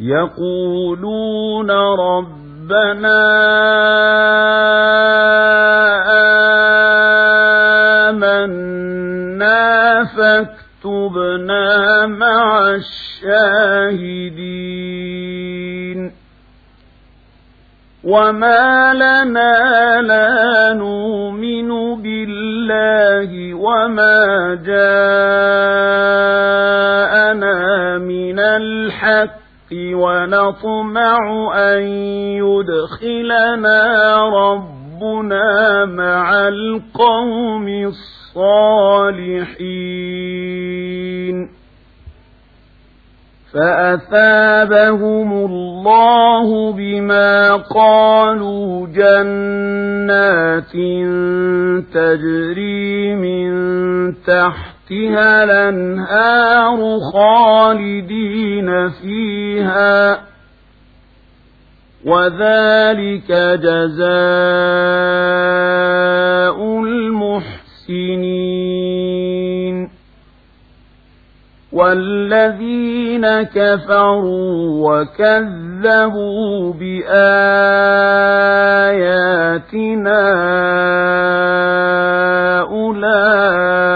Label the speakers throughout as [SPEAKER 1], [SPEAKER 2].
[SPEAKER 1] يقولون ربنا آمنا فاكتبنا مع الشاهدين. وما لنا لا نؤمن بالله وما جاءنا الحق ونطمع أن يدخلنا ربنا مع القوم الصالحين. فأثابهم الله بما قالوا جنات تجري من تحت تحتها الأنهار خالدين فيها. وذلك جزاء المحسنين. والذين كفروا وكذبوا بآياتنا أولئك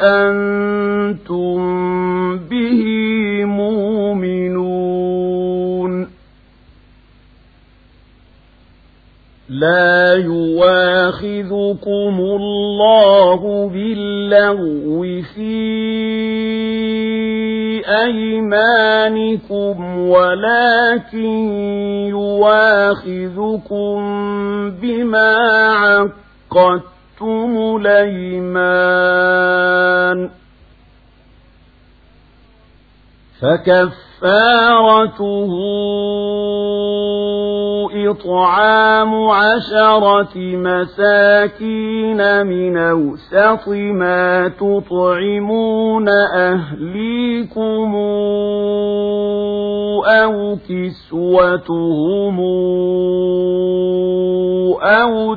[SPEAKER 1] أنتم به مؤمنون. لا يواخذكم الله باللغو في أيمانكم ولكن يواخذكم بما عقدتم. الأيمان فكفارته إطعام عشرة مساكين من أوسط ما تطعمون أهليكم أو كسوتهم أو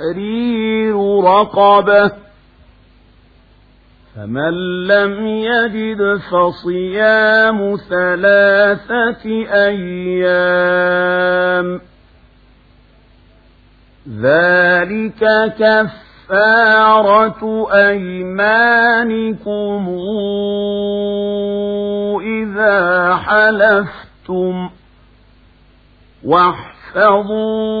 [SPEAKER 1] تحرير رقبة فمن لم يجد فصيام ثلاثة أيام ذلك كفارة أيمانكم إذا حلفتم واحفظوا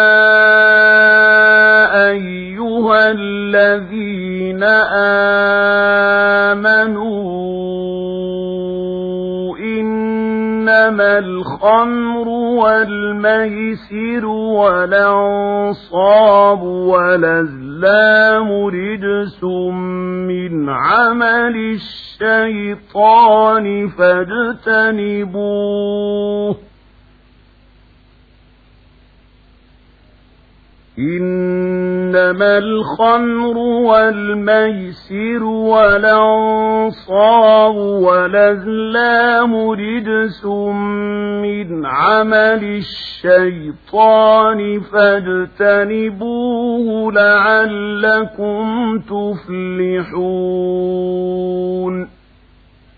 [SPEAKER 1] إنما الخمر والميسر والأنصاب والأزلام رجس من عمل الشيطان فاجتنبوه إنما الخمر والميسر والأنصار والأزلام رجس من عمل الشيطان فاجتنبوه لعلكم تفلحون